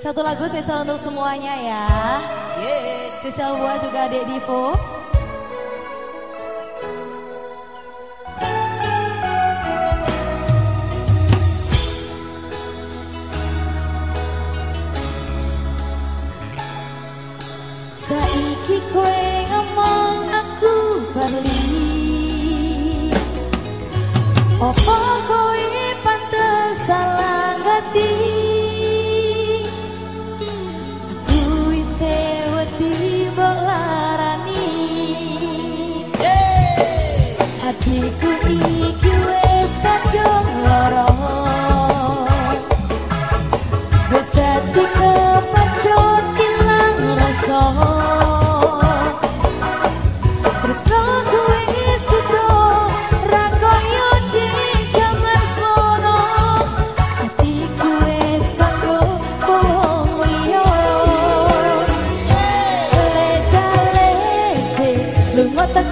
Satu lagu spesial untuk semuanya ya. Yeah. Spesial buat juga Dek Divo. Saiki kowe ngomong aku bali Apa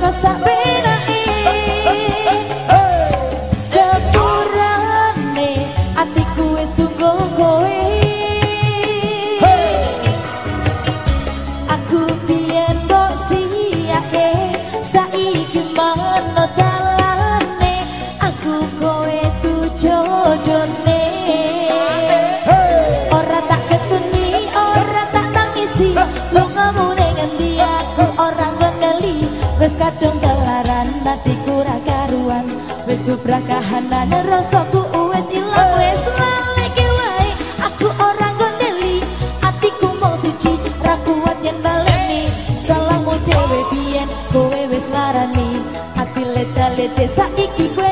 rasa bubrak kahanan rasaku wis ilang wis lali wae. Aku ora ngeneli atiku mau siji ra kuat yen baleni salahmu dhewe biyen kowe wis ngarani. Ati leta-lete saiki kowe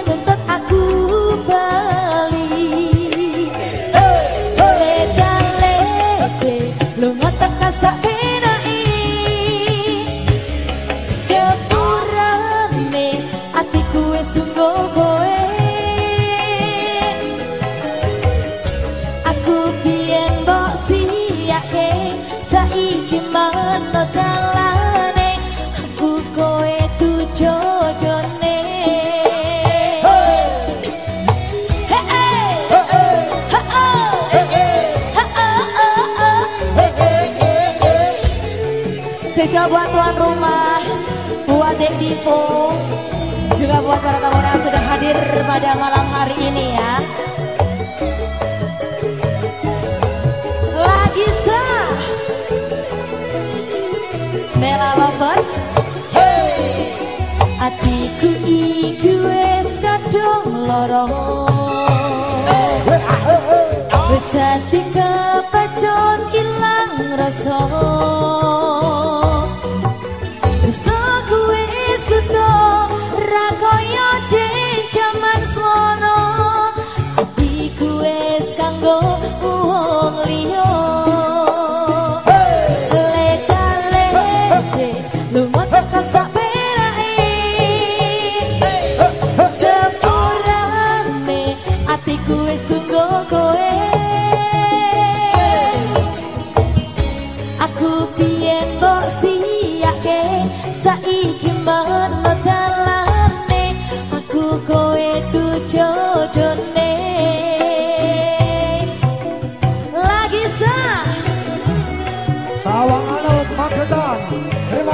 Spesial buat tuan rumah, buat Dek Divo, juga buat para tamu yang sudah hadir pada malam hari ini ya. Lagi sah Bella Lovers. Atiku iki wis kadung loro. Wis dadi kepacut ilang rasa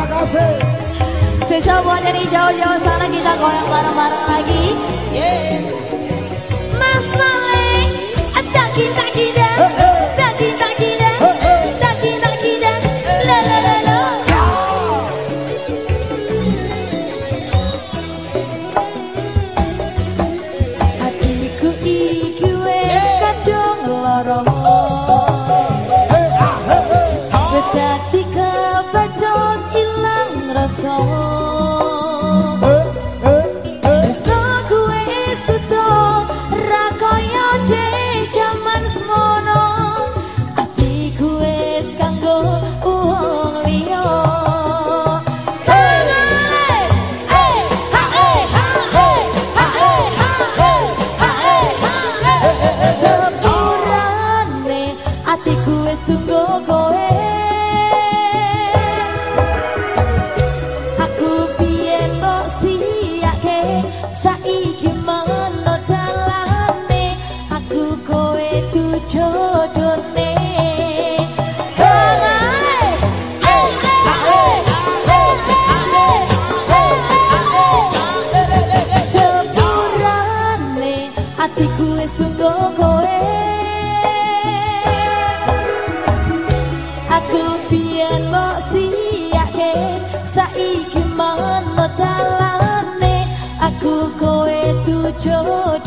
Terima kasih. Buat dari jauh-jauh sana kita goyang bareng-bareng lagi. Mas Maleng Ada kita kita susuk koe aku piye kok siahe saiki Hatiku es sungguh koe jodoh